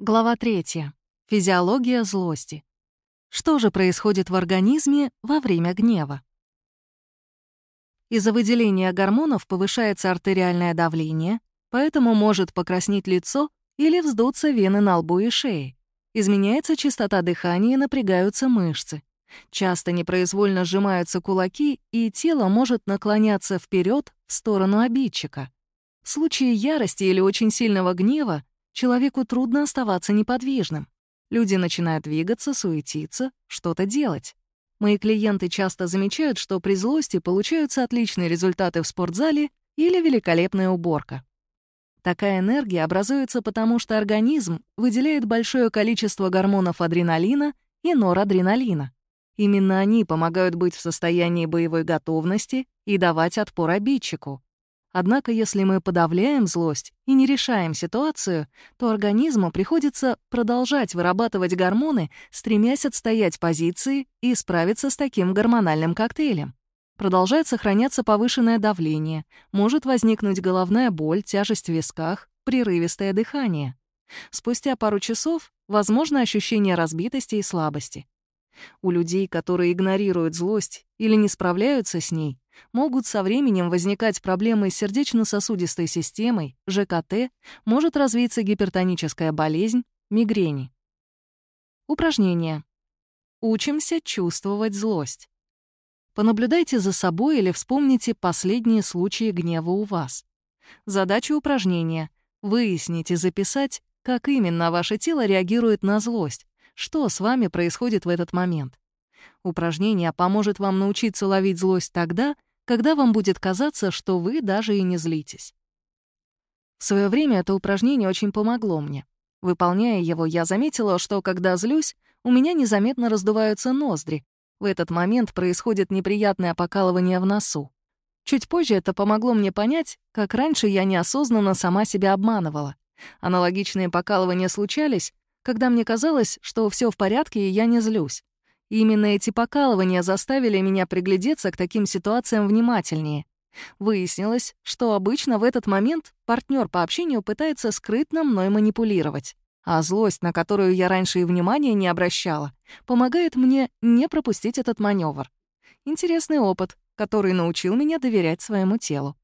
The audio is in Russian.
Глава 3. Физиология злости. Что же происходит в организме во время гнева? Из-за выделения гормонов повышается артериальное давление, поэтому может покраснеть лицо или вздуться вены на лбу и шее. Изменяется частота дыхания напрягаются мышцы. Часто непроизвольно сжимаются кулаки, и тело может наклоняться вперед в сторону обидчика. В случае ярости или очень сильного гнева человеку трудно оставаться неподвижным. Люди начинают двигаться, суетиться, что-то делать. Мои клиенты часто замечают, что при злости получаются отличные результаты в спортзале или великолепная уборка. Такая энергия образуется потому, что организм выделяет большое количество гормонов адреналина и норадреналина. Именно они помогают быть в состоянии боевой готовности и давать отпор обидчику. Однако, если мы подавляем злость и не решаем ситуацию, то организму приходится продолжать вырабатывать гормоны, стремясь отстоять позиции и справиться с таким гормональным коктейлем. Продолжает сохраняться повышенное давление, может возникнуть головная боль, тяжесть в висках, прерывистое дыхание. Спустя пару часов возможно ощущение разбитости и слабости. У людей, которые игнорируют злость или не справляются с ней, могут со временем возникать проблемы с сердечно-сосудистой системой, ЖКТ, может развиться гипертоническая болезнь, мигрени. Упражнение. Учимся чувствовать злость. Понаблюдайте за собой или вспомните последние случаи гнева у вас. Задача упражнения — выяснить и записать, как именно ваше тело реагирует на злость, что с вами происходит в этот момент. Упражнение поможет вам научиться ловить злость тогда, когда вам будет казаться, что вы даже и не злитесь. В свое время это упражнение очень помогло мне. Выполняя его, я заметила, что когда злюсь, у меня незаметно раздуваются ноздри. В этот момент происходит неприятное покалывание в носу. Чуть позже это помогло мне понять, как раньше я неосознанно сама себя обманывала. Аналогичные покалывания случались, когда мне казалось, что все в порядке и я не злюсь. Именно эти покалывания заставили меня приглядеться к таким ситуациям внимательнее. Выяснилось, что обычно в этот момент партнер по общению пытается скрытно мной манипулировать. А злость, на которую я раньше и внимания не обращала, помогает мне не пропустить этот маневр. Интересный опыт, который научил меня доверять своему телу.